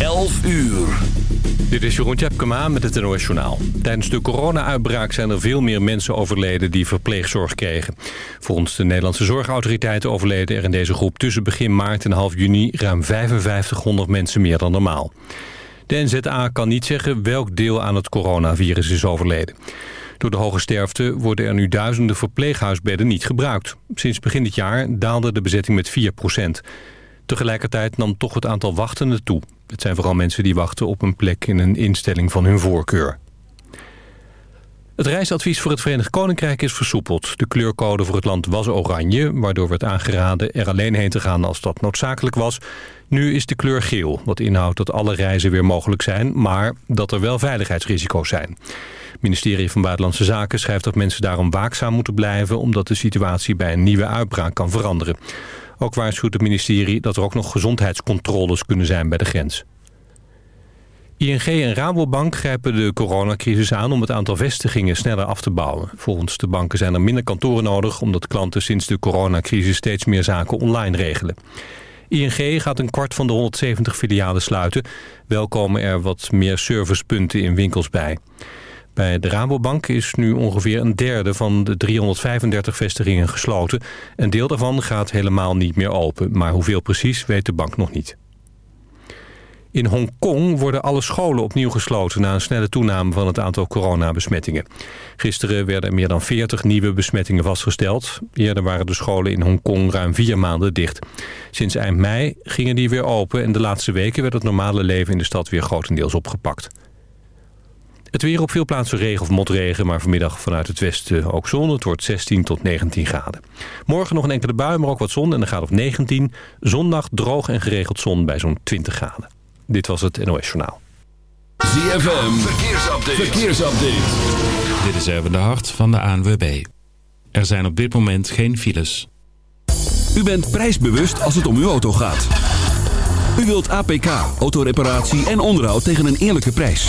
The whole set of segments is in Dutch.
11 uur. Dit is Jeroen Tjepkema met het NOS Journaal. Tijdens de corona-uitbraak zijn er veel meer mensen overleden die verpleegzorg kregen. Volgens de Nederlandse zorgautoriteiten overleden er in deze groep tussen begin maart en half juni ruim 5500 mensen meer dan normaal. De NZA kan niet zeggen welk deel aan het coronavirus is overleden. Door de hoge sterfte worden er nu duizenden verpleeghuisbedden niet gebruikt. Sinds begin dit jaar daalde de bezetting met 4 Tegelijkertijd nam toch het aantal wachtenden toe. Het zijn vooral mensen die wachten op een plek in een instelling van hun voorkeur. Het reisadvies voor het Verenigd Koninkrijk is versoepeld. De kleurcode voor het land was oranje, waardoor werd aangeraden er alleen heen te gaan als dat noodzakelijk was. Nu is de kleur geel, wat inhoudt dat alle reizen weer mogelijk zijn, maar dat er wel veiligheidsrisico's zijn. Het ministerie van Buitenlandse Zaken schrijft dat mensen daarom waakzaam moeten blijven... omdat de situatie bij een nieuwe uitbraak kan veranderen. Ook waarschuwt het ministerie dat er ook nog gezondheidscontroles kunnen zijn bij de grens. ING en Rabobank grijpen de coronacrisis aan om het aantal vestigingen sneller af te bouwen. Volgens de banken zijn er minder kantoren nodig omdat klanten sinds de coronacrisis steeds meer zaken online regelen. ING gaat een kwart van de 170 filialen sluiten. Wel komen er wat meer servicepunten in winkels bij. Bij de Rabobank is nu ongeveer een derde van de 335 vestigingen gesloten. Een deel daarvan gaat helemaal niet meer open, maar hoeveel precies weet de bank nog niet. In Hongkong worden alle scholen opnieuw gesloten na een snelle toename van het aantal coronabesmettingen. Gisteren werden meer dan 40 nieuwe besmettingen vastgesteld. Eerder waren de scholen in Hongkong ruim vier maanden dicht. Sinds eind mei gingen die weer open en de laatste weken werd het normale leven in de stad weer grotendeels opgepakt. Het weer op veel plaatsen regen of motregen, maar vanmiddag vanuit het westen ook zon. Het wordt 16 tot 19 graden. Morgen nog een enkele bui, maar ook wat zon en dan gaat op 19. Zondag droog en geregeld zon bij zo'n 20 graden. Dit was het NOS Journaal. ZFM, verkeersupdate. verkeersupdate. Dit is even de hart van de ANWB. Er zijn op dit moment geen files. U bent prijsbewust als het om uw auto gaat. U wilt APK, autoreparatie en onderhoud tegen een eerlijke prijs.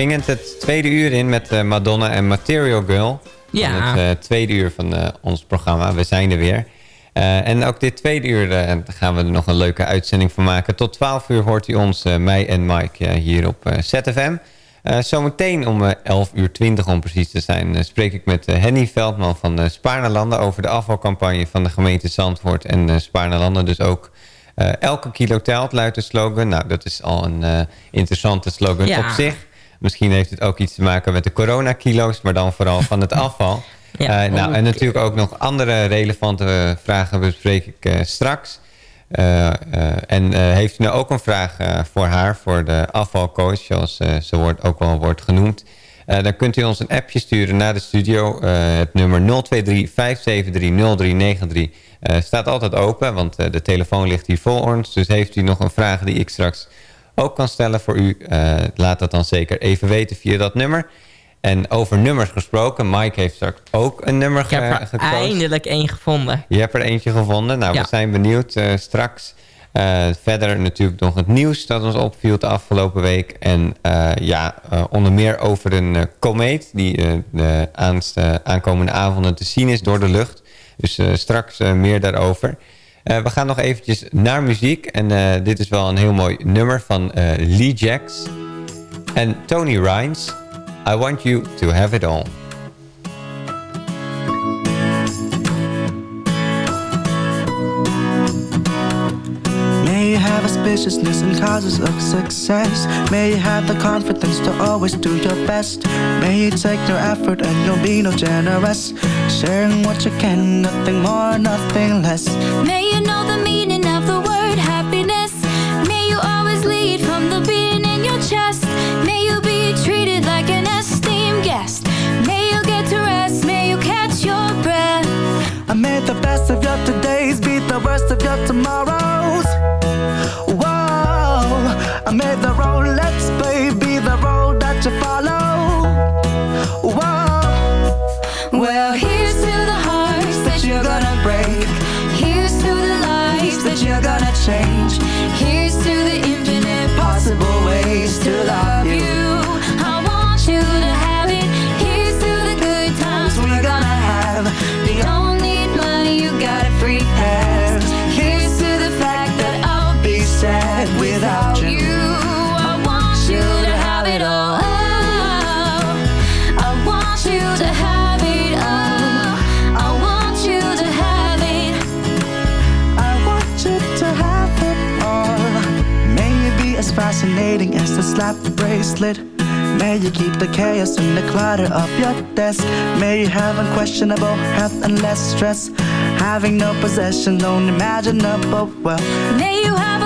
Swingend het tweede uur in met eh, Madonna en Material Girl. Ja. Het eh, tweede uur van eh, ons programma. We zijn er weer. En ook dit tweede uur gaan we er nog een leuke uitzending van maken. Tot 12 uur hoort u ons, mij en Mike, hier op ZFM. Zometeen om eh, 11 uur 20 om precies te zijn... spreek ik met Henny Veldman van uh, Spaarnelanden... over de afvalcampagne van de gemeente Zandvoort en uh, Spaarnelanden. Dus ook elke kilo telt, luidt de slogan. Nou, dat is al een interessante slogan Ja. op zich. Misschien heeft het ook iets te maken met de coronakilo's... maar dan vooral van het afval. Ja, Eh, nou, en natuurlijk ook nog andere relevante vragen bespreek ik eh, straks. Eh, en heeft u nou ook een vraag voor haar, voor de afvalcoach, zoals ze wordt, ook wel wordt genoemd. Dan kunt u ons een appje sturen naar de studio. Het nummer 023-573-0393 eh, staat altijd open, want de telefoon ligt hier voor ons. Dus heeft u nog een vraag die ik straks ook kan stellen voor u, eh, laat dat dan zeker even weten via dat nummer. En over nummers gesproken, Mike heeft straks ook een nummer Ik heb ge er gekozen. eindelijk één gevonden. Je hebt er eentje gevonden. Nou, Ja. we zijn benieuwd eh, straks. Eh, verder natuurlijk nog het nieuws dat ons opviel de afgelopen week. En ja, onder meer over een komeet die de aankomende avonden te zien is door de lucht. Dus straks meer daarover. Eh, we gaan nog eventjes naar muziek. En eh, dit is wel een heel mooi nummer van eh, Lee Jacks en Tony Rines. I want you to have it all. May you have auspiciousness and causes of success. May you have the confidence to always do your best. May you take no effort and you'll be no generous. Sharing what you can, nothing more, nothing less. May of your todays beat the worst of your tomorrows. Whoa, I made the road, let's the slap bracelet. May you keep the chaos and the clutter off your desk. May you have unquestionable health and less stress. Having no possessions, unimaginable wealth. May you have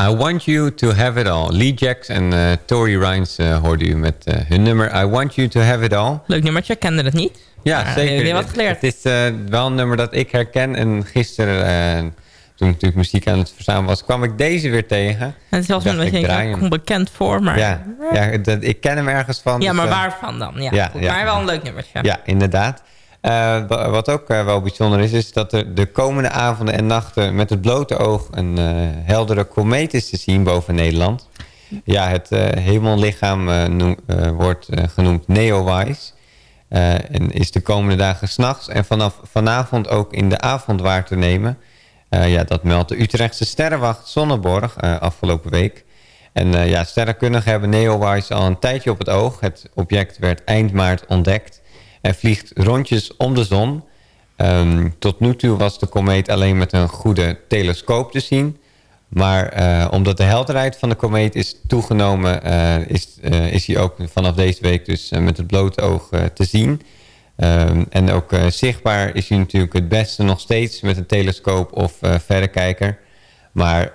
I Want You To Have It All. Lee Jacks en eh Tory Rines eh, hoorde u met eh, hun nummer I Want You To Have It All. Leuk nummertje, ik kende het niet. Ja, Maar, zeker. heb je wat geleerd? Het, is eh, wel een nummer dat ik herken. En gisteren, eh, toen ik natuurlijk muziek aan het verzamelen was, kwam ik deze weer tegen. Het is wel zo'n ik, beetje onbekend voor, maar... Ja, ja dat, ik ken hem ergens van. Ja, dus, maar eh, waarvan dan? Ja, ja. maar wel een leuk nummertje. Ja, inderdaad. Eh, wa- wat ook eh, wel bijzonder is, is dat er de komende avonden en nachten met het blote oog een eh, heldere komeet is te zien boven Nederland. Ja, het hemellichaam wordt genoemd Neowise. En is de komende dagen s'nachts en vanaf vanavond ook in de avond waar te nemen. Ja, dat meldt de Utrechtse sterrenwacht Sonneborg eh, afgelopen week. En ja, sterrenkundigen hebben Neowise al een tijdje op het oog. Het object werd eind maart ontdekt en vliegt rondjes om de zon. Ehm, tot nu toe was de komeet alleen met een goede telescoop te zien. Maar eh, omdat de helderheid van de komeet is toegenomen, eh, is, eh, is hij ook vanaf deze week dus met het blote oog te zien. Ehm, en ook zichtbaar is hij natuurlijk het beste nog steeds met een telescoop of verrekijker. Maar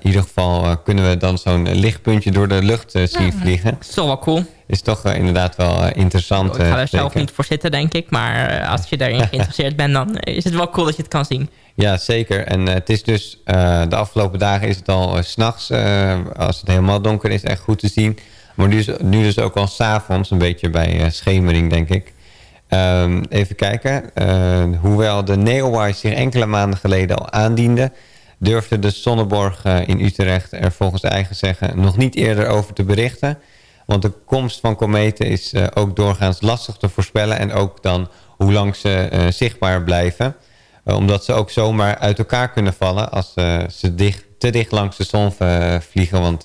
in ieder geval kunnen we dan zo'n lichtpuntje door de lucht zien vliegen. is toch wel cool. Is toch eh, inderdaad wel eh, interessant. Ik ga eh, er zelf zeker. niet voor zitten, denk ik. Maar eh, als je daarin geïnteresseerd bent, dan is het wel cool dat je het kan zien. Ja, zeker. En eh, het is dus eh, de afgelopen dagen is het al s s'nachts, eh als het helemaal donker is, echt goed te zien. Maar nu, nu dus ook al s'avonds, een beetje bij eh, schemering, denk ik. Ehm, even kijken. Eh, hoewel de Neowise zich enkele maanden geleden al aandiende... durfde de Sonneborg eh, in Utrecht er volgens eigen zeggen nog niet eerder over te berichten. Want de komst van kometen is eh, ook doorgaans lastig te voorspellen... en ook dan hoe lang ze eh, zichtbaar blijven... Uh, omdat ze ook zomaar uit elkaar kunnen vallen als ze dicht, te dicht langs de zon vliegen. Want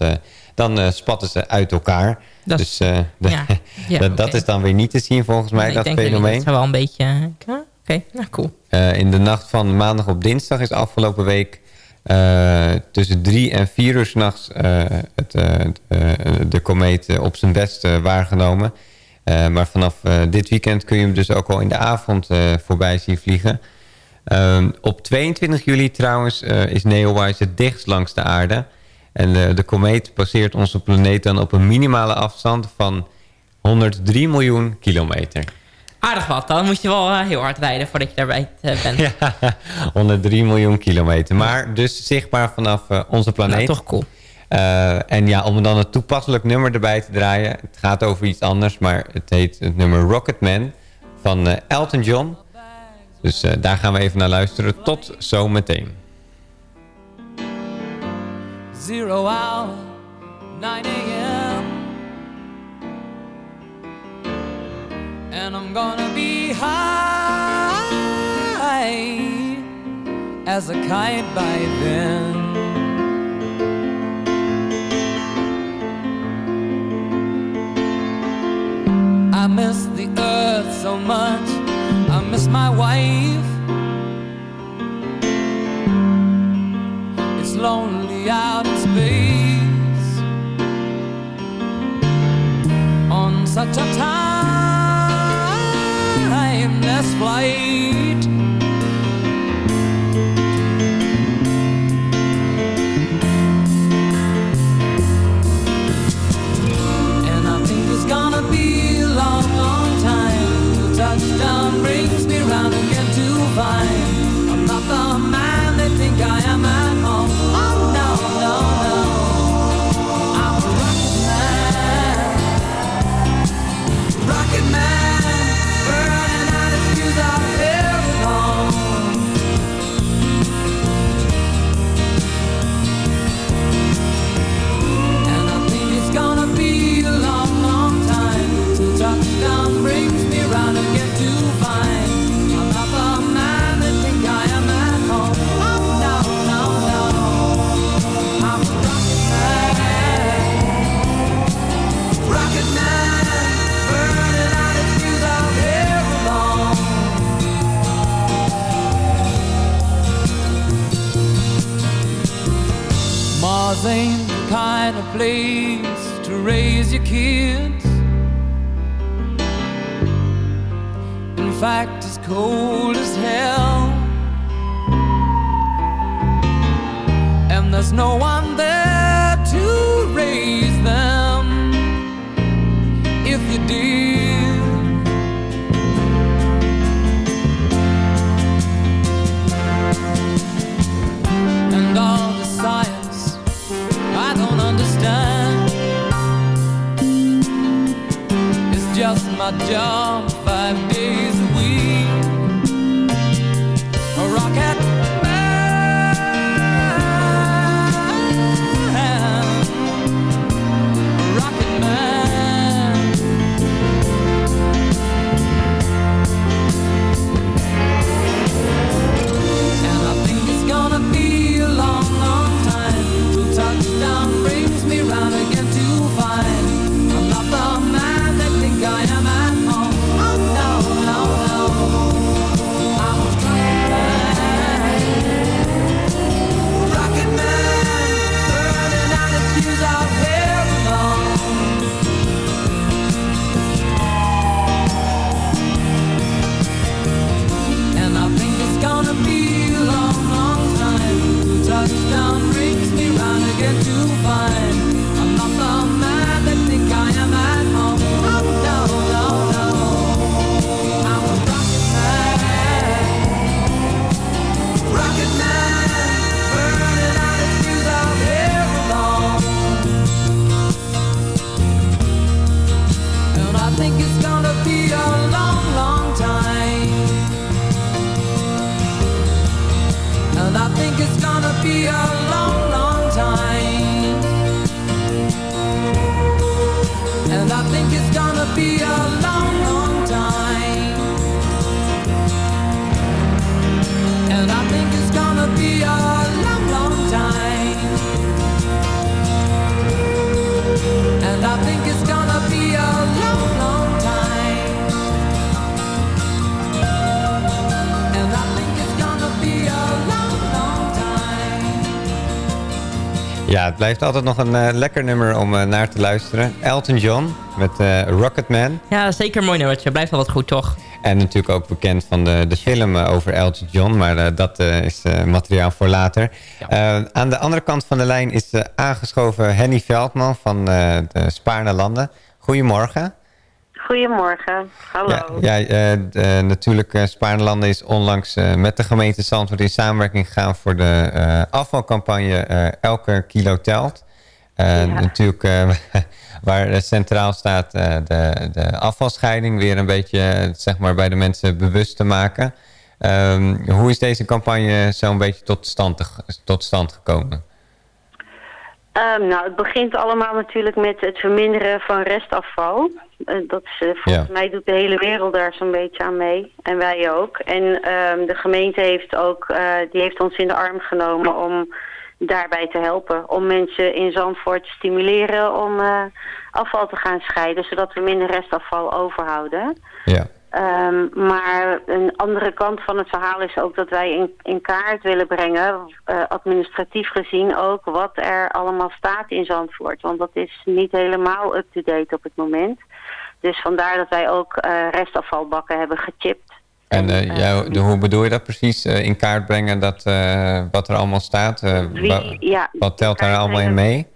dan spatten ze uit elkaar. Dat dus ja, ja, dat, okay. dat is dan weer niet te zien volgens mij, nee, dat ik denk fenomeen. Dat is wel een beetje... Oké, okay, nou cool. in de nacht van maandag op dinsdag is afgelopen week... tussen drie en vier uur s'nachts het, de komeet op zijn best waargenomen. maar vanaf dit weekend kun je hem dus ook al in de avond voorbij zien vliegen... Um, op 22 juli trouwens uh, is Neowise het dichtst langs de aarde. En de komeet passeert onze planeet dan op een minimale afstand van 103 miljoen kilometer. Aardig wat, dan moet je wel uh, heel hard rijden voordat je daarbij bent. ja, 103 miljoen kilometer. Maar dus zichtbaar vanaf onze planeet. Nou, toch cool. en ja, om dan het toepasselijk nummer erbij te draaien. Het gaat over iets anders, maar het heet het nummer Rocketman van Elton John. Dus uh, daar gaan we even naar luisteren. Tot zometeen. Zero hour, 9 a.m. And I'm gonna be high as a kite by then. I miss the earth so much. I miss my wife. It's lonely out in space on such a timeless ain't the kind of place to raise your kids. In fact, it's cold as hell. And there's no one job Ja, het blijft altijd nog een eh, lekker nummer om eh, naar te luisteren. Elton John met eh, Rocketman. Ja, zeker mooi nummertje. Blijft wel wat goed, toch? En natuurlijk ook bekend van de, de film over Elton John. Maar dat is materiaal voor later. Aan de andere kant van de lijn is aangeschoven Henny Veldman van de Spaarne Landen. Goedemorgen. Goedemorgen, hallo. Ja, ja eh, eh, natuurlijk, uh, Spaarnelanden is onlangs eh, met de gemeente Zandvoort in samenwerking gegaan voor de eh, afvalcampagne eh, Elke Kilo Telt. Eh, Natuurlijk, eh, waar eh, centraal staat eh, de, de afvalscheiding weer een beetje eh, zeg maar, bij de mensen bewust te maken. Ehm, hoe is deze campagne zo'n beetje tot stand, te- tot stand gekomen? Ehm, nou, het begint allemaal natuurlijk met het verminderen van restafval. Eh, dat is, eh, volgens Ja. mij doet de hele wereld daar zo'n beetje aan mee. En wij ook. En ehm, de gemeente heeft, ook, eh, die heeft ons in de arm genomen om daarbij te helpen. Om mensen in Zandvoort te stimuleren om afval te gaan scheiden. Zodat we minder restafval overhouden. Ja. Ehm, maar een andere kant van het verhaal is ook dat wij in, in kaart willen brengen, eh, administratief gezien ook, wat er allemaal staat in Zandvoort. Want dat is niet helemaal up-to-date op het moment. Dus vandaar dat wij ook eh, restafvalbakken hebben gechipt. En eh, ja, de, hoe bedoel je dat precies? Eh, in kaart brengen dat, eh, wat er allemaal staat? Eh, Wie- wa- ja, wat telt daar allemaal in mee?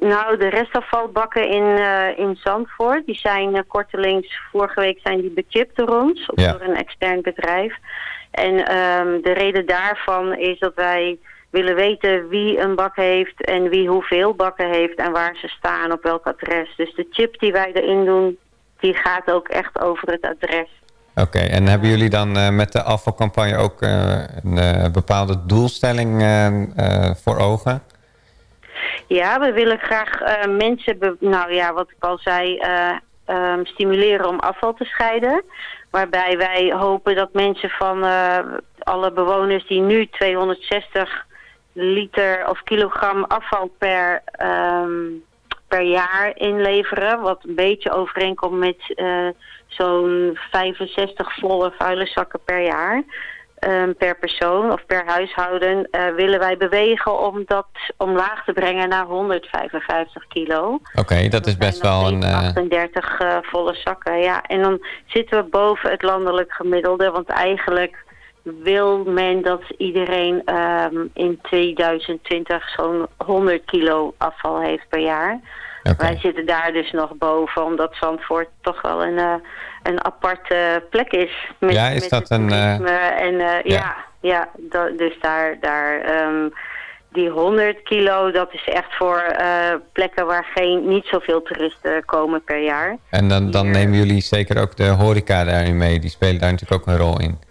Nou, de restafvalbakken in, eh, in Zandvoort, die zijn eh, kortelings, vorige week zijn die bechipt door ons, Ja. door een extern bedrijf. En ehm, de reden daarvan is dat wij willen weten wie een bak heeft en wie hoeveel bakken heeft en waar ze staan, op welk adres. Dus de chip die wij erin doen, die gaat ook echt over het adres. Oké, en hebben jullie dan eh, met de afvalcampagne ook eh, een eh, bepaalde doelstelling voor ogen? Ja, we willen graag mensen, nou ja, wat ik al zei, eh, ehm, stimuleren om afval te scheiden. Waarbij wij hopen dat mensen van alle bewoners die nu 260 liter of kilogram afval per, ehm, per jaar inleveren. Wat een beetje overeenkomt met eh, zo'n 65 volle vuilniszakken per jaar. ehm, per persoon of per huishouden eh, willen wij bewegen om dat omlaag te brengen naar 155 kilo. Oké, dat is best wel een... eh, 38 eh, volle zakken, ja. En dan zitten we boven het landelijk gemiddelde, want eigenlijk wil men dat iedereen ehm, in 2020 zo'n 100 kilo afval heeft per jaar. Wij zitten daar dus nog boven, omdat Zandvoort toch wel een, eh, een aparte plek is. Met, Ja, is met dat een, eh, En eh, ja, ja, dus daar, daar ehm, die 100 kilo, dat is echt voor plekken waar geen, niet zoveel toeristen komen per jaar. en dan, dan nemen jullie zeker ook de horeca daarin mee. Die spelen daar natuurlijk ook een rol in.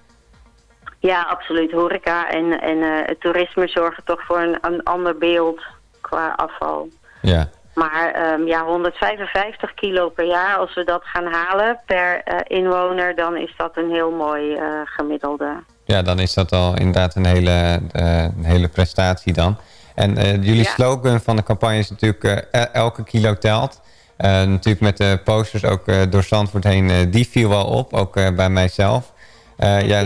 Ja, absoluut. Horeca en, en eh, het toerisme zorgen toch voor een, een ander beeld qua afval. Ja. Maar ehm, ja, 155 kilo per jaar, als we dat gaan halen per eh, inwoner, dan is dat een heel mooi eh, gemiddelde. Ja, dan is dat al inderdaad een hele, een hele prestatie dan. En jullie Ja. slogan van de campagne is natuurlijk el- elke kilo telt. Natuurlijk met de posters ook door Zandvoort heen, die viel wel op, ook bij mijzelf. Eh, ja,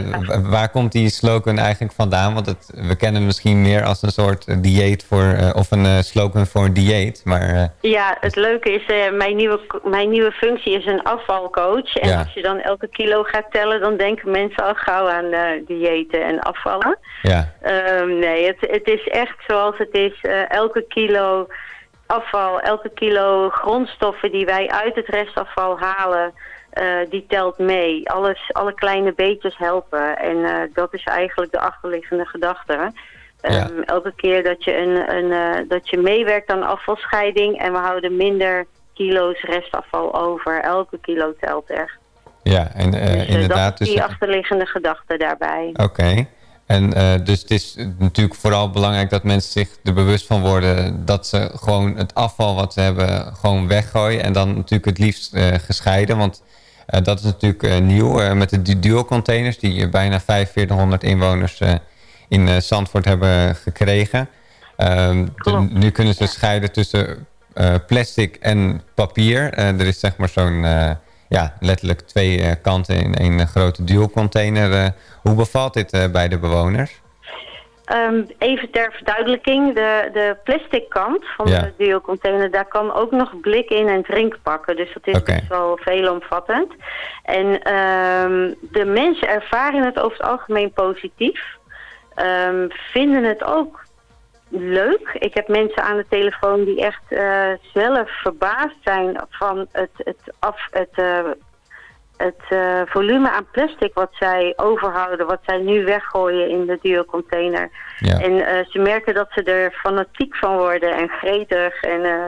waar komt die slogan eigenlijk vandaan? Want het, we kennen het misschien meer als een soort dieet voor, eh, of een eh, slogan voor een dieet. Maar Ja, het leuke is, mijn, nieuwe, mijn nieuwe functie is een afvalcoach. En Ja. als je dan elke kilo gaat tellen, dan denken mensen al gauw aan diëten en afvallen. ja, Ehm, nee, het, het is echt zoals het is. Elke kilo afval, elke kilo grondstoffen die wij uit het restafval halen, eh, die telt mee. Alles, alle kleine beetjes helpen. En eh, dat is eigenlijk de achterliggende gedachte. Ehm, Elke keer dat je, een, een, eh, dat je meewerkt aan afvalscheiding en we houden minder kilo's restafval over. Elke kilo telt echt. ja en Dus, inderdaad. dat is dus- die achterliggende gedachte daarbij. Oké. En dus het is natuurlijk vooral belangrijk dat mensen zich er bewust van worden dat ze gewoon het afval wat ze hebben gewoon weggooien. En dan natuurlijk het liefst gescheiden. Want dat is natuurlijk eh, nieuw eh, met de du- dual containers die eh, bijna 4500 inwoners eh, in eh, Zandvoort hebben gekregen. Ehm, de- nu kunnen ze scheiden tussen eh, plastic en papier. Eh, er is zeg maar zo'n, eh, ja, letterlijk twee eh, kanten in één eh, grote dual container. Eh, hoe bevalt dit eh, bij de bewoners? Ehm, even ter verduidelijking, de, de plastic kant van Ja. de deelcontainer, daar kan ook nog blik in en drinkpakken. Dus dat is Oké. best wel veelomvattend. En ehm, de mensen ervaren het over het algemeen positief. Ehm, vinden het ook leuk. Ik heb mensen aan de telefoon die echt eh, zelf verbaasd zijn van het, het, af, het, eh, het eh, volume aan plastic wat zij overhouden, wat zij nu weggooien in de duocontainer. Ja. En eh, ze merken dat ze er fanatiek van worden en gretig en eh,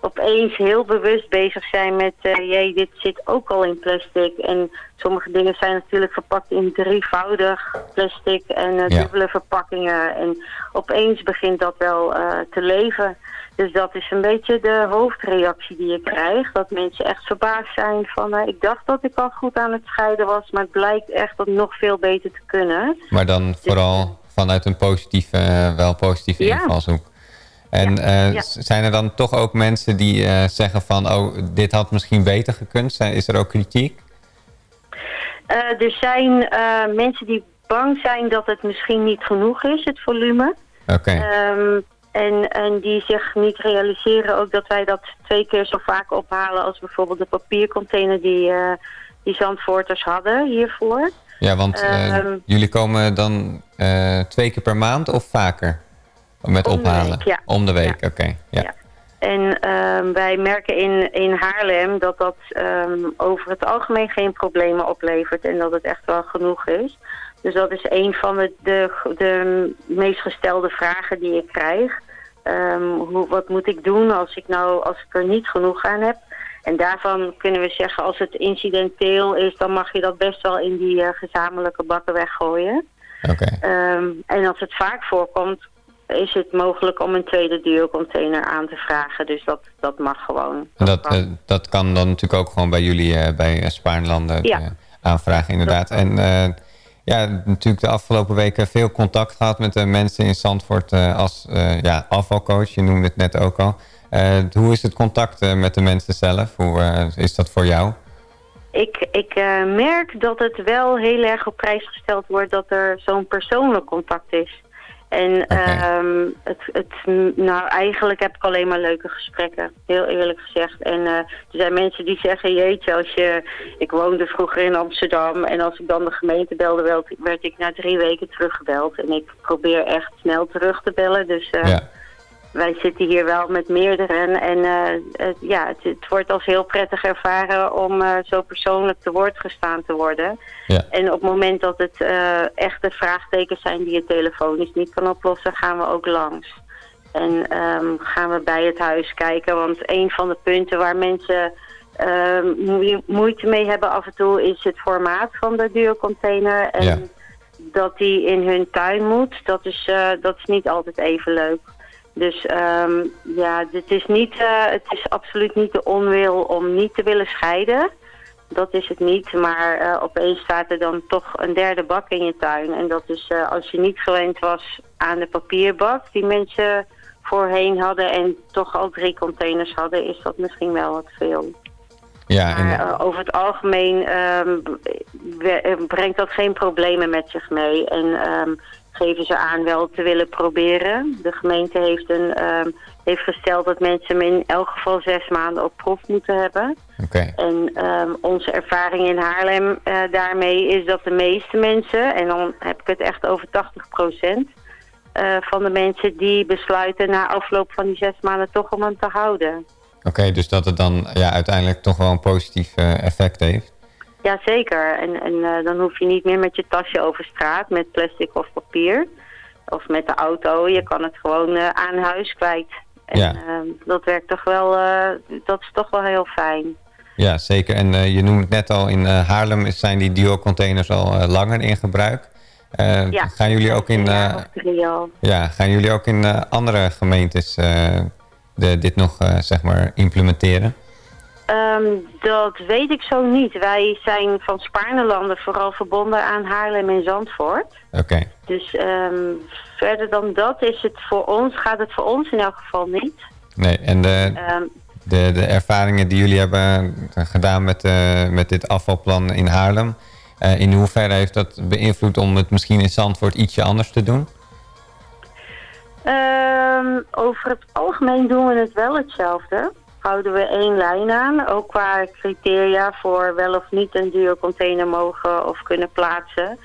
opeens heel bewust bezig zijn met, jee, dit zit ook al in plastic. En sommige dingen zijn natuurlijk verpakt in drievoudig plastic en Ja. dubbele verpakkingen. En opeens begint dat wel te leven. Dus dat is een beetje de hoofdreactie die je krijgt. Dat mensen echt verbaasd zijn van... eh, ik dacht dat ik al goed aan het scheiden was... maar het blijkt echt dat nog veel beter te kunnen. Maar dan vooral vanuit een positieve, eh, wel positieve Ja. invalshoek. En eh, ja. zijn er dan toch ook mensen die zeggen van... oh, dit had misschien beter gekund? Zijn, is er ook kritiek? Er zijn mensen die bang zijn dat het misschien niet genoeg is, het volume. Oké, Ehm, en, en die zich niet realiseren ook dat wij dat twee keer zo vaak ophalen... als bijvoorbeeld de papiercontainer die, eh die Zandvoorters hadden hiervoor. ja, want eh, ehm, jullie komen dan eh, twee keer per maand of vaker met Om ophalen? week, ja. Om de week, oké. ja. Ja. En ehm, wij merken in, in Haarlem dat dat ehm, over het algemeen geen problemen oplevert en dat het echt wel genoeg is. Dus dat is een van de, de, de meest gestelde vragen die ik krijg. Ehm, hoe, wat moet ik doen als ik nou als ik er niet genoeg aan heb? En daarvan kunnen we zeggen, als het incidenteel is, dan mag je dat best wel in die eh, gezamenlijke bakken weggooien. Oké. Ehm, en als het vaak voorkomt, is het mogelijk om een tweede duocontainer aan te vragen. Dus dat, dat mag gewoon. Dat, eh, dat kan dan natuurlijk ook gewoon bij jullie eh, bij Spaarnlanden Ja. aanvragen inderdaad. En ja, natuurlijk de afgelopen weken veel contact gehad met de mensen in Zandvoort eh, als eh, ja, afvalcoach. Je noemde het net ook al. Eh, hoe is het contact met de mensen zelf? Hoe is dat voor jou? ik, ik merk dat het wel heel erg op prijs gesteld wordt dat er zo'n persoonlijk contact is. En ehm, het, het, nou, eigenlijk heb ik alleen maar leuke gesprekken, heel eerlijk gezegd. En eh, er zijn mensen die zeggen, jeetje, als je, ik woonde vroeger in Amsterdam en als ik dan de gemeente belde, werd, werd ik na drie weken teruggebeld. En ik probeer echt snel terug te bellen, dus eh, wij zitten hier wel met meerdere. En eh, het, ja, het, het wordt als heel prettig ervaren om eh, zo persoonlijk te woord gestaan te worden. Ja. En op het moment dat het eh, echte vraagtekens zijn die je telefonisch niet kan oplossen, gaan we ook langs. En ehm, gaan we bij het huis kijken. Want een van de punten waar mensen ehm, moe- moeite mee hebben af en toe is het formaat van de duurcontainer. En Ja. dat die in hun tuin moet, dat is, dat is niet altijd even leuk. Dus ehm, ja, het is, niet, eh, het is absoluut niet de onwil om niet te willen scheiden. Dat is het niet, maar eh, opeens staat er dan toch een derde bak in je tuin. En dat is eh, als je niet gewend was aan de papierbak die mensen voorheen hadden... en toch al drie containers hadden, is dat misschien wel wat veel. Ja, en, Maar over het algemeen eh, brengt dat geen problemen met zich mee. En ehm, geven ze aan wel te willen proberen. De gemeente heeft, een, ehm, heeft gesteld dat mensen hem in elk geval zes maanden op proef moeten hebben. Oké. En ehm, onze ervaring in Haarlem eh, daarmee is dat de meeste mensen, en dan heb ik het echt over 80 procent... van de mensen die besluiten na afloop van die zes maanden toch om hem te houden. Oké, dus dat het dan ja, uiteindelijk toch wel een positief eh, effect heeft. Jazeker. En, en eh, dan hoef je niet meer met je tasje over straat met plastic of papier. Of met de auto. Je kan het gewoon eh, aan huis kwijt. En Ja. eh, dat werkt toch wel, dat is toch wel heel fijn. Ja, zeker. En je noemt het net al, in Haarlem zijn die duo-containers al langer in gebruik. Ja, gaan jullie ook in, ja, gaan jullie ook in andere gemeentes de, dit nog zeg maar implementeren? Ehm, dat weet ik zo niet. Wij zijn van Spaarnelanden vooral verbonden aan Haarlem en Zandvoort. Oké. Dus ehm, verder dan dat is het voor ons, gaat het voor ons in elk geval niet. Nee, en de, Ehm, de, de ervaringen die jullie hebben gedaan met, eh, met dit afvalplan in Haarlem... eh, in hoeverre heeft dat beïnvloed om het misschien in Zandvoort ietsje anders te doen? Over het algemeen doen we het wel hetzelfde. Houden we één lijn aan, ook qua criteria voor wel of niet een duurcontainer mogen of kunnen plaatsen.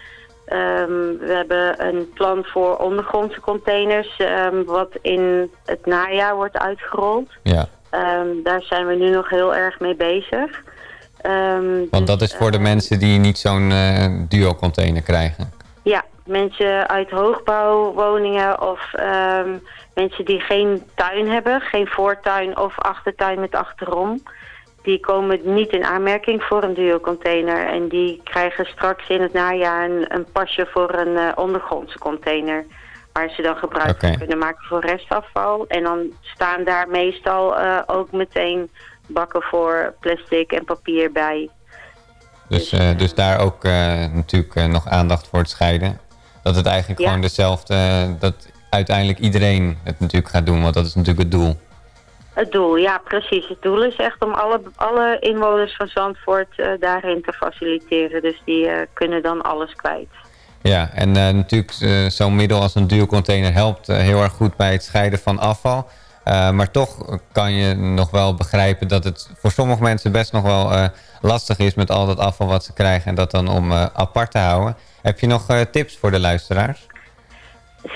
Ehm, we hebben een plan voor ondergrondse containers, ehm, wat in het najaar wordt uitgerold. Ja, Ehm, daar zijn we nu nog heel erg mee bezig. Want dat is voor de mensen die niet zo'n eh, duo-container krijgen. Ja, mensen uit hoogbouwwoningen of ehm, mensen die geen tuin hebben, geen voortuin of achtertuin met achterom. Die komen niet in aanmerking voor een duocontainer. En die krijgen straks in het najaar een, een pasje voor een eh, ondergrondse container. Waar ze dan gebruik van kunnen maken voor restafval. En dan staan daar meestal eh, ook meteen bakken voor plastic en papier bij. Dus, eh, dus daar ook eh, natuurlijk eh, nog aandacht voor het scheiden. Dat het eigenlijk Ja. gewoon dezelfde, dat uiteindelijk iedereen het natuurlijk gaat doen, want dat is natuurlijk het doel. Het doel, ja precies. Het doel is echt om alle, alle inwoners van Zandvoort eh, daarin te faciliteren. Dus die kunnen dan alles kwijt. Ja, en natuurlijk zo'n middel als een duurcontainer helpt heel erg goed bij het scheiden van afval. Eh, maar toch kan je nog wel begrijpen dat het voor sommige mensen best nog wel eh, lastig is met al dat afval wat ze krijgen en dat dan om eh, apart te houden. Heb je nog tips voor de luisteraars?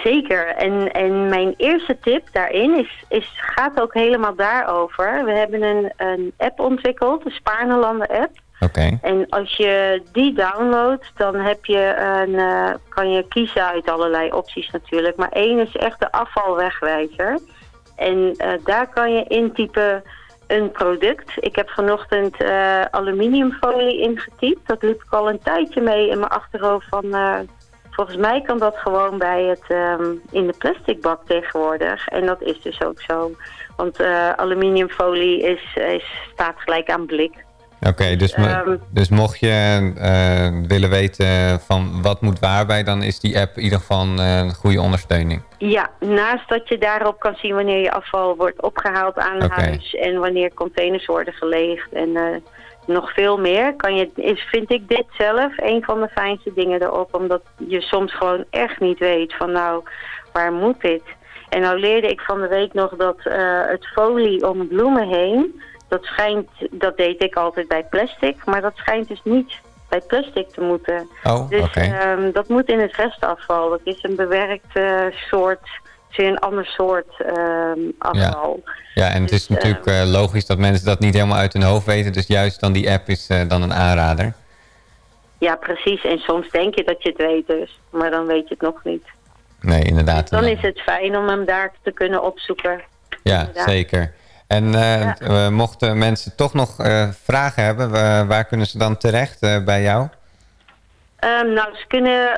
Zeker. En, en mijn eerste tip daarin is, is, gaat ook helemaal daarover. We hebben een, een app ontwikkeld, de Spaarnelanden app. Oké. En als je die downloadt, dan heb je een, kan je kiezen uit allerlei opties natuurlijk. Maar één is echt de afvalwegwijzer. En eh, daar kan je intypen een product. Ik heb vanochtend eh, aluminiumfolie ingetypt. Dat liep ik al een tijdje mee in mijn achterhoofd van... eh, volgens mij kan dat gewoon bij het ehm, in de plastic bak tegenwoordig. En dat is dus ook zo. Want aluminiumfolie is, is, staat gelijk aan blik. Oké, dus, Ehm, dus mocht je eh, willen weten van wat moet waarbij, dan is die app in ieder geval een, eh, een goede ondersteuning. Ja, naast dat je daarop kan zien wanneer je afval wordt opgehaald aan huis en wanneer containers worden geleegd. En eh, nog veel meer. Kan je, is, vind ik dit zelf een van de fijnste dingen erop. Omdat je soms gewoon echt niet weet van nou, waar moet dit? En nou leerde ik van de week nog dat het folie om bloemen heen... Dat schijnt, dat deed ik altijd bij plastic, maar dat schijnt dus niet bij plastic te moeten. Oh, dus oké. ehm, dat moet in het restafval. Dat is een bewerkt eh, soort, een ander soort ehm, afval. Ja, en het is Dus, natuurlijk eh, logisch dat mensen dat niet helemaal uit hun hoofd weten. Dus juist dan die app is eh, dan een aanrader. Ja, precies. En soms denk je dat je het weet dus, maar dan weet je het nog niet. Nee, inderdaad. Dan is het fijn om hem daar te kunnen opzoeken. Ja, inderdaad. zeker. En eh, mochten mensen toch nog eh, vragen hebben, wa- waar kunnen ze dan terecht eh, bij jou? Ehm, nou, ze kunnen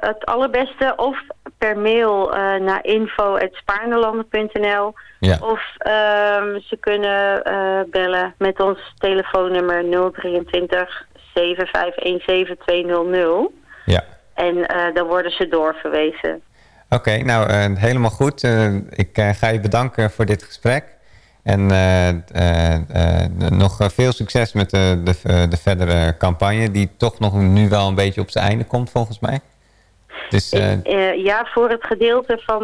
het allerbeste of per mail naar info.spaarnelanden.nl Ja. of ehm, ze kunnen bellen met ons telefoonnummer 023 7517 200. Ja. En dan worden ze doorverwezen. Oké, nou helemaal goed. Ik ga je bedanken voor dit gesprek. En eh, eh, eh, nog veel succes met de, de, de verdere campagne, die toch nog nu wel een beetje op zijn einde komt volgens mij. Dus ja, voor het gedeelte van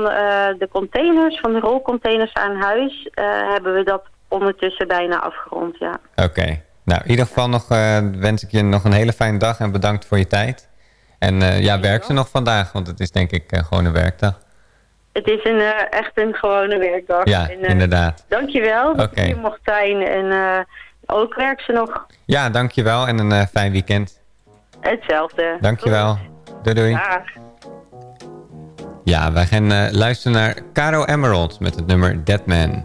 de containers, van de rolcontainers aan huis, hebben we dat ondertussen bijna afgerond, ja. oké. Nou, in ieder geval nog, wens ik je nog een hele fijne dag en bedankt voor je tijd. En eh, ja, werk ze nog vandaag, want het is denk ik gewoon een werkdag. Het is een, eh, echt een gewone werkdag. Ja, En, eh, inderdaad. Dankjewel dat je mocht zijn en eh, ook werkt ze nog Ja, dankjewel en een fijn weekend. hetzelfde. Dankjewel. Doei doei. Dag. Ja, wij gaan luisteren naar Caro Emerald met het nummer Dead Man.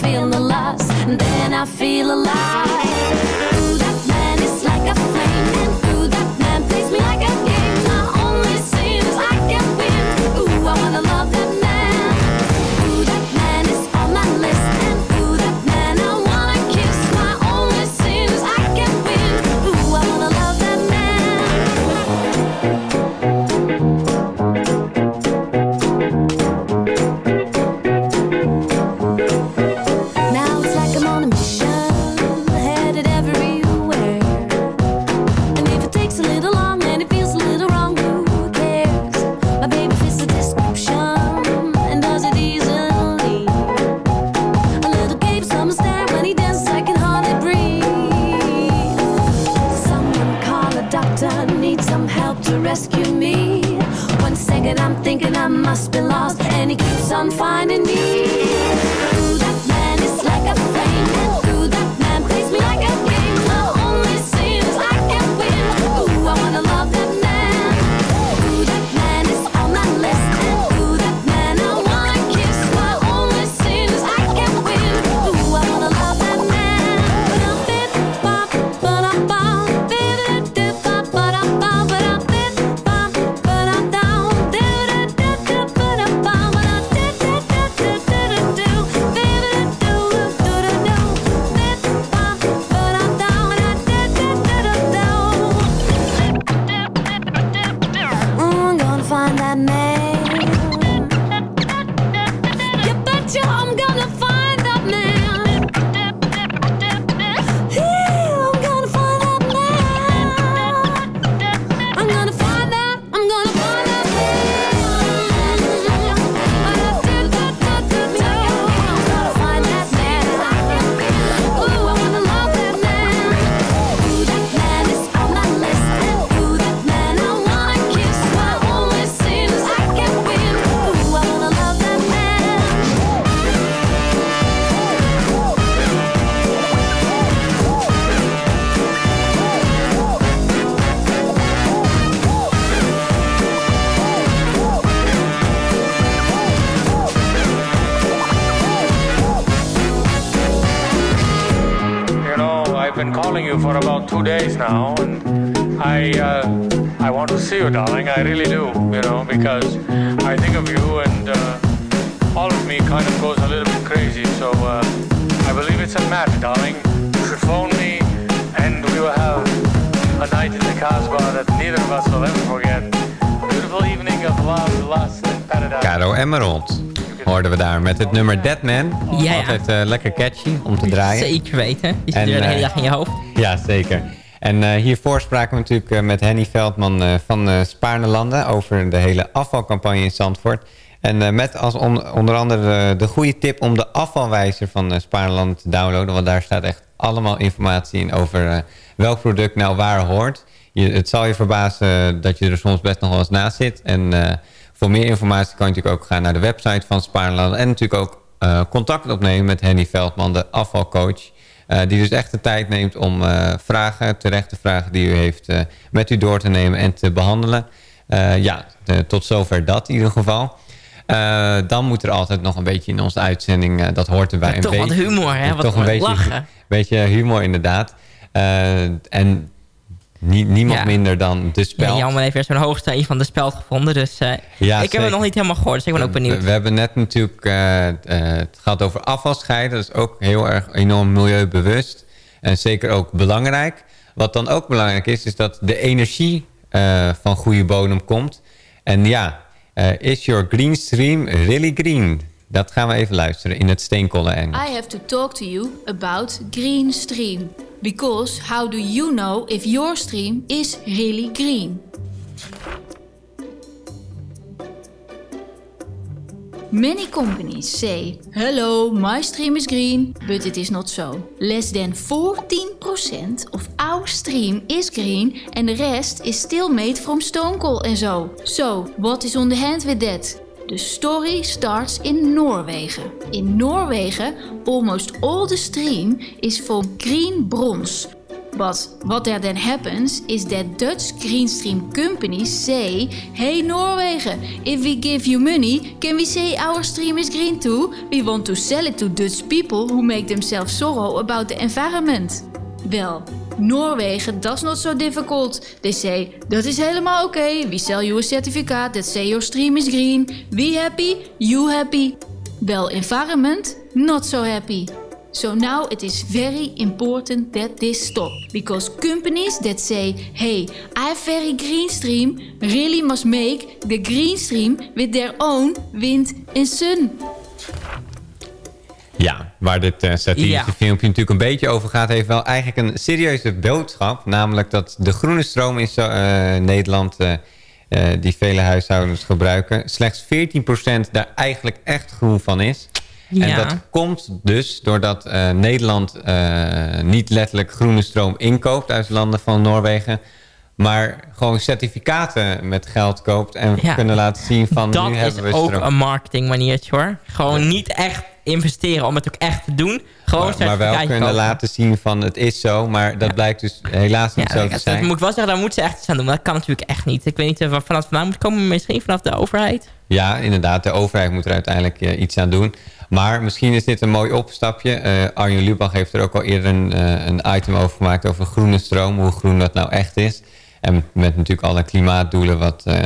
Feeling the lust, and then I feel alive. Two days now, and I uh, I want to see you, darling. I really do, you know, because I think of you, and uh, all of me kind of goes a little bit crazy. So uh, I believe it's a match, darling. You should phone me, and we will have a night in the Casbah that neither of us will ever forget. A beautiful evening of love, lust, and paradise. Caro Emerald hoorden we daar met het nummer Dead Man. Ja, ja. Altijd eh, lekker catchy om te draaien. Zeker weten. Die zit En, er de hele eh, dag in je hoofd. Ja, zeker. En eh, hiervoor spraken we natuurlijk eh, met Henny Veldman eh, van uh, Spaarnelanden... over de hele afvalcampagne in Zandvoort. En met als on- onder andere de goede tip om de afvalwijzer van uh, te downloaden. Want daar staat echt allemaal informatie in over welk product nou waar hoort. Je, het zal je verbazen dat je er soms best nog wel eens naast zit. En voor meer informatie kan je natuurlijk ook gaan naar de website van Spaarnelanden. En natuurlijk ook contact opnemen met Henny Veldman, de afvalcoach... Eh, die dus echt de tijd neemt om eh, vragen, terechte vragen die u heeft, eh, met u door te nemen en te behandelen. Eh, ja, tot zover dat in ieder geval. Dan moet er altijd nog een beetje in onze uitzending, dat hoort erbij. Ja, een toch wat beetje- humor, hè? Wat toch een beetje, lachen. beetje humor inderdaad. En nie- niemand Ja. minder dan de Ja, spel. Jammer heeft weer zo'n hoogste van de speld gevonden. Dus eh, Ja, ik heb het nog niet helemaal gehoord. Dus ik ben ook benieuwd. We, we hebben net natuurlijk eh, eh, het gehad over afvalscheiden. Dat is ook heel erg enorm milieubewust. En zeker ook belangrijk. Wat dan ook belangrijk is, is dat de energie van goede bodem komt. En ja, is your green stream really green? Dat gaan we even luisteren in het steenkolen Engels. I have to talk to you about green stream. Because how do you know if your stream is really green? Many companies say, hello, my stream is green, but it is not so. Less than 14% of our stream is green and the rest is still made from stone coal and so. So, what is on the hand with that? The story starts in Noorwegen. In Noorwegen, almost all the stream is from green bronze. But what there then happens is that Dutch green stream companies say, Hey Noorwegen, if we give you money, can we say our stream is green too? We want to sell it to Dutch people who make themselves sorrow about the environment. Well, Noorwegen, that's not so difficult. They say, dat is helemaal oké. Okay. We sell you a certificate that say your stream is green. We happy, you happy. Well, environment, not so happy. So now it is very important that this stop. Because companies that say, hey, I very green stream, really must make the green stream with their own wind and sun. Ja, waar dit satirische Ja. filmpje natuurlijk een beetje over gaat... heeft wel eigenlijk een serieuze boodschap. Namelijk dat de groene stroom in eh, Nederland... eh, die vele huishoudens gebruiken... slechts 14% daar eigenlijk echt groen van is. En dat komt dus doordat Nederland niet letterlijk groene stroom inkoopt... uit landen van Noorwegen... maar gewoon certificaten met geld koopt... en Ja. kunnen laten zien van dat nu is hebben we ook stroom. een marketingmaniertje hoor. Gewoon niet echt investeren om het ook echt te doen. Gewoon maar, maar wel kunnen kopen. laten zien van het is zo, maar dat blijkt dus helaas niet Ja, zo te dat, zijn. dat moet ik wel zeggen, daar moeten ze echt iets aan doen. Maar dat kan natuurlijk echt niet. Ik weet niet eh, waar vanaf vandaan moet komen. Misschien vanaf de overheid. Ja, inderdaad, de overheid moet er uiteindelijk eh, iets aan doen. Maar misschien is dit een mooi opstapje. Eh Arjen Lubach heeft er ook al eerder een, eh, een item over gemaakt over groene stroom, hoe groen dat nou echt is. En met natuurlijk alle klimaatdoelen wat eh,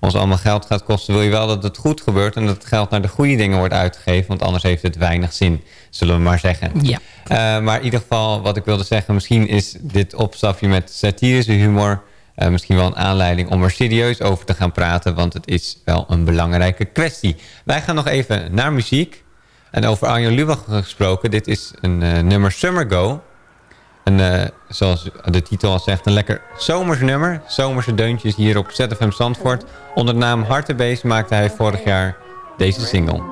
ons allemaal geld gaat kosten, wil je wel dat het goed gebeurt en dat het geld naar de goede dingen wordt uitgegeven, want anders heeft het weinig zin, zullen we maar zeggen. Ja. Eh, maar in ieder geval, wat ik wilde zeggen, misschien is dit opstapje met satirische humor eh, misschien wel een aanleiding om er serieus over te gaan praten, want het is wel een belangrijke kwestie. Wij gaan nog even naar muziek. En over Arjen Lubach gesproken, dit is een eh, nummer Summer Go. En eh, zoals de titel al zegt, een lekker zomers nummer. Zomerse deuntjes hier op ZFM Zandvoort. Onder de naam Hartebeest maakte hij vorig jaar deze single.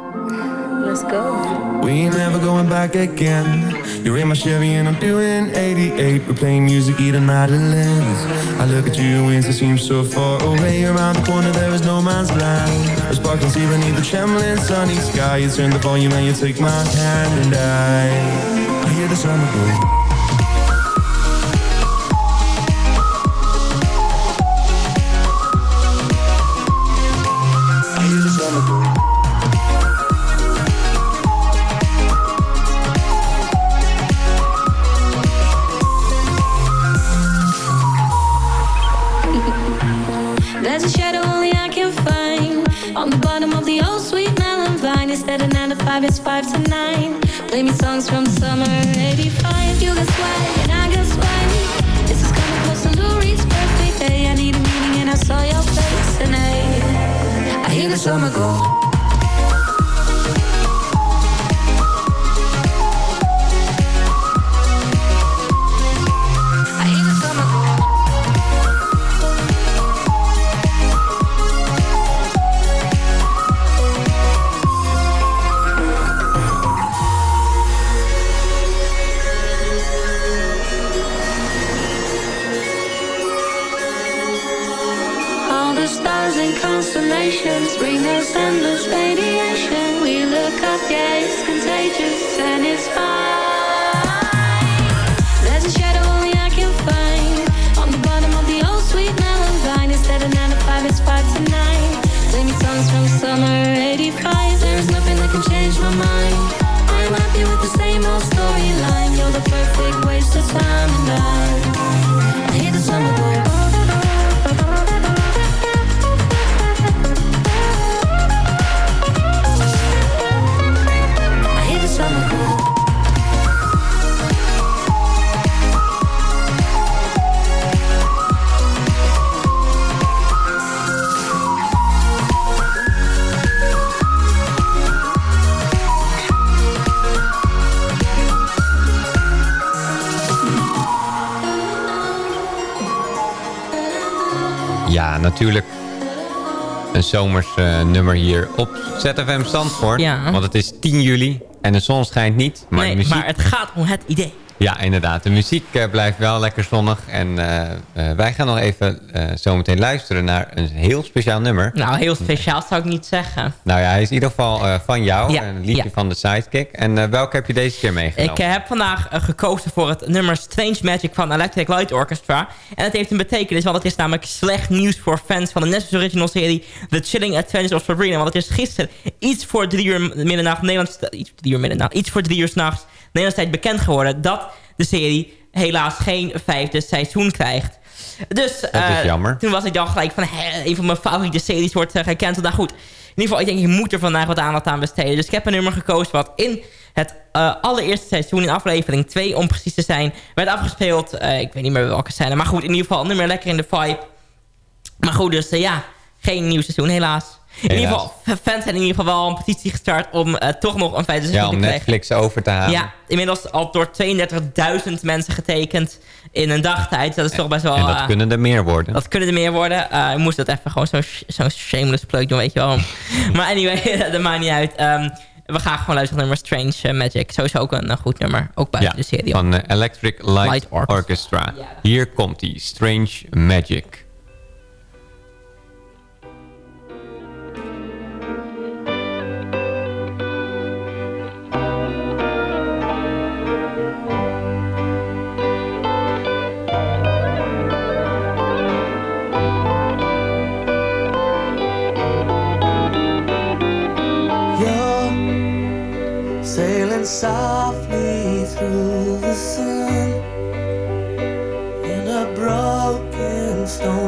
Let's go. We ain't never going back again. You're in my Chevy and I'm doing 88. We're playing music, eating Madeleines. I look at you and it seems so far away. Around the corner there is no man's land. A sparkling sea beneath the trembling sunny sky. You turn the volume and you take my hand and I, I hear the summer go. Of 9 5, it's 5 to 9. Play me songs from summer 85. You got swag and I got swag. This is coming close to Reed's perfect day. I need a meeting and I saw your face. I, I hear the summer go. Natuurlijk een zomers eh, nummer hier op ZFM Zandvoort. Ja. Want het is 10 juli en de zon schijnt niet. Maar, nee, de muziek, maar het gaat om het idee. Ja, inderdaad. De muziek eh, blijft wel lekker zonnig. En eh, eh, wij gaan nog even eh, zometeen luisteren naar een heel speciaal nummer. Nou, heel speciaal zou ik niet zeggen. Nou ja, hij is in ieder geval van jou. Ja, Een liedje ja. van de Sidekick. En welke heb je deze keer meegenomen? Ik heb vandaag gekozen voor het nummer Strange Magic van Electric Light Orchestra. En dat heeft een betekenis, want het is namelijk slecht nieuws voor fans van de Netflix original serie The Chilling Adventures of Sabrina. Want het is gisteren iets voor drie uur middernacht, Nederlands, iets voor drie uur middernacht, iets voor drie uur s'nachts, Nederlands tijd bekend geworden dat de serie helaas geen vijfde seizoen krijgt. Dus eh, toen was ik dan gelijk van, hè, een van mijn favoriete series wordt uh, gecanceld. Nou goed, in ieder geval, ik denk, ik moet er vandaag wat aandacht aan besteden. Dus ik heb een nummer gekozen wat in het eh, allereerste seizoen, in aflevering 2 om precies te zijn, werd afgespeeld. Ik weet niet meer welke scène, maar goed, in ieder geval, een nummer lekker in de vibe. Maar goed, dus ja, geen nieuw seizoen helaas. In ieder geval, fans zijn in ieder geval wel een petitie gestart om eh, toch nog een vijfde Ja, seizoen om te krijgen. Netflix over te halen. Ja, inmiddels al door 32.000 mensen getekend in een dagtijd. Dat is toch best wel... En dat eh, kunnen er meer worden. dat kunnen er meer worden. Eh ik moest dat even gewoon zo'n shameless plug doen, weet je wel. maar anyway, dat maakt niet uit. Ehm, we gaan gewoon luisteren naar nummer Strange Magic. Sowieso ook een, goed nummer. Ook buiten de serie. van Electric Light, Light Orchestra. Orchestra. Hier komt hij, Strange Magic. Softly through the sun in a broken Stone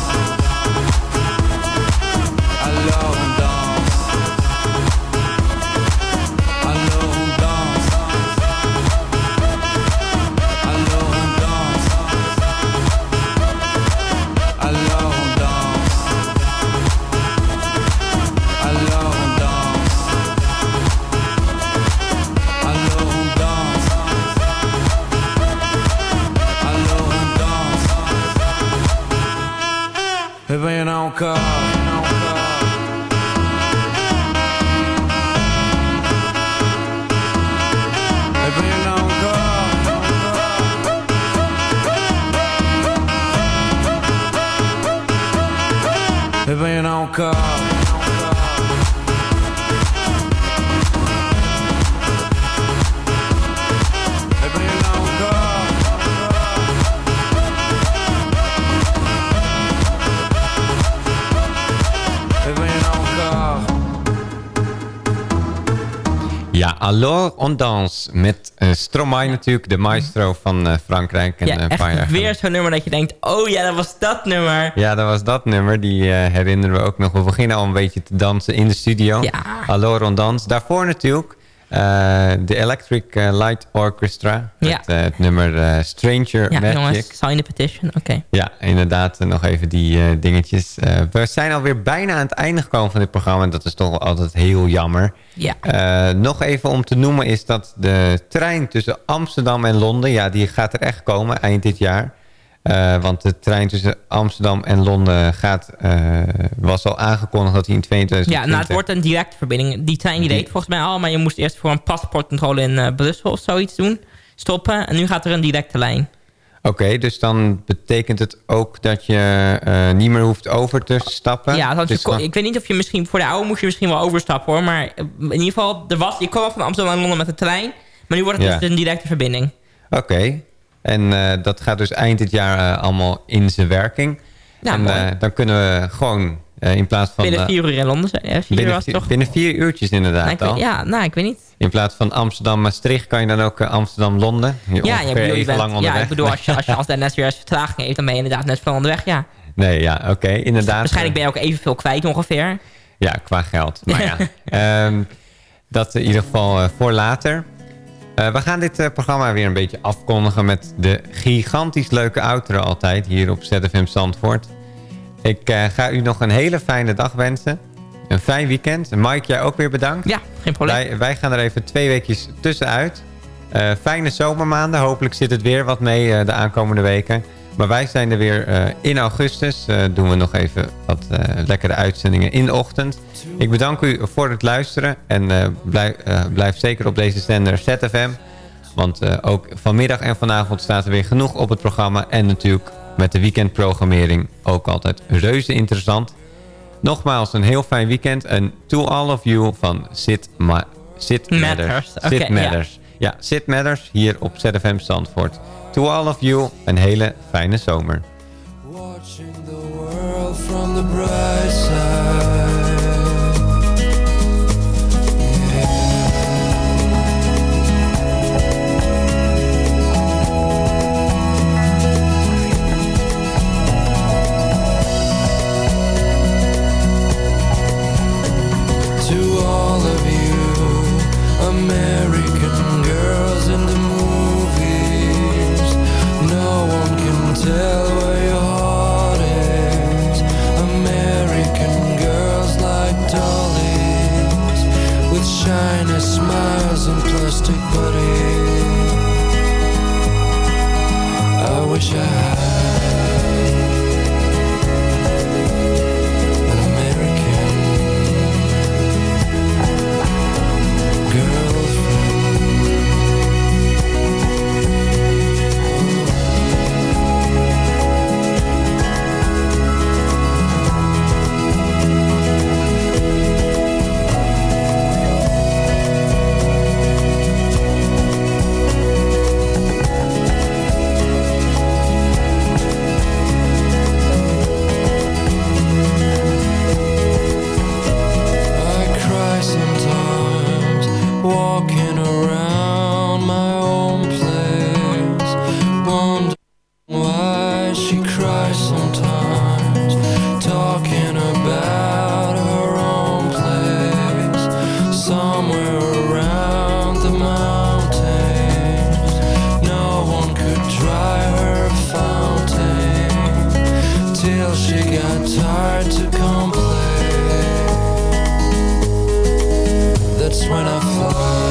On Danse met uh, Stromae natuurlijk, de maestro van eh, Frankrijk. En, Ja, een paar jaar weer zo'n nummer dat je denkt... Oh ja, dat was dat nummer. Ja, dat was dat nummer. Die eh, herinneren we ook nog. We beginnen al een beetje te dansen in de studio. Ja. Alors on. Daarvoor natuurlijk de Electric eh, Light Orchestra. Met Ja. eh, het nummer eh, Stranger Ja, Magic. jongens, sign the petition. Oké. Ja, inderdaad. eh, Nog even die eh, dingetjes. Eh, we zijn alweer bijna aan het einde gekomen van dit programma. En dat is toch altijd heel jammer. Ja. Eh, nog even om te noemen is dat de trein tussen Amsterdam en Londen... ja, die gaat er echt komen eind dit jaar. Eh, want de trein tussen Amsterdam en Londen gaat, eh, was al aangekondigd dat hij in 22 Ja, nou, het wordt een directe verbinding. Die trein die deed volgens mij al, maar je moest eerst voor een paspoortcontrole in eh, Brussel of zoiets doen. Stoppen. En nu gaat er een directe lijn. Oké, dus dan betekent het ook dat je niet meer hoeft over te stappen? Ja, want Dus dan- ik weet niet of je misschien... Voor de oude moest je misschien wel overstappen hoor. Maar in ieder geval, er was, je kwam van Amsterdam naar Londen met de trein. Maar nu wordt het Ja. dus een directe verbinding. Oké, en eh, dat gaat dus eind dit jaar eh, allemaal in zijn werking. Ja, en eh, dan kunnen we gewoon in plaats van... binnen vier uur in Londen. zijn. Ja, vier uur binnen, was het toch? binnen vier uurtjes inderdaad Nou, ik weet- al. ja, nou, ik weet niet. In plaats van Amsterdam-Maastricht kan je dan ook Amsterdam-Londen. Ja, je bedoel, je even bent- lang onderweg. ja, ik bedoel, als je, als je als NS weer eens vertraging heeft, dan ben je inderdaad net veel onderweg, ja. Nee, ja, oké, inderdaad. Waarschijnlijk ben je ook evenveel kwijt ongeveer. Ja, qua geld. Maar ja, ehm, dat in ieder geval voor later. Eh, we gaan dit eh, programma weer een beetje afkondigen met de gigantisch leuke outro altijd hier op ZFM Zandvoort. Ik eh, ga u nog een hele fijne dag wensen. Een fijn weekend. Mike, jij ook weer bedankt. Ja, geen probleem. Wij, wij gaan er even twee weekjes tussenuit. Fijne zomermaanden. Hopelijk zit het weer wat mee de aankomende weken. Maar wij zijn er weer eh, in augustus. Eh, doen we nog even wat eh, lekkere uitzendingen in de ochtend. Ik bedank u voor het luisteren. En blijf, blijf zeker op deze zender ZFM. Want ook vanmiddag en vanavond staat er weer genoeg op het programma. En natuurlijk met de weekendprogrammering ook altijd reuze interessant. Nogmaals een heel fijn weekend. En to all of you van Sit, Ma Sit Matters. Matters, Sit ja. Matters. Ja, Sit Matters hier op ZFM Zandvoort. To all of you een hele fijne zomer. world from the bright side. I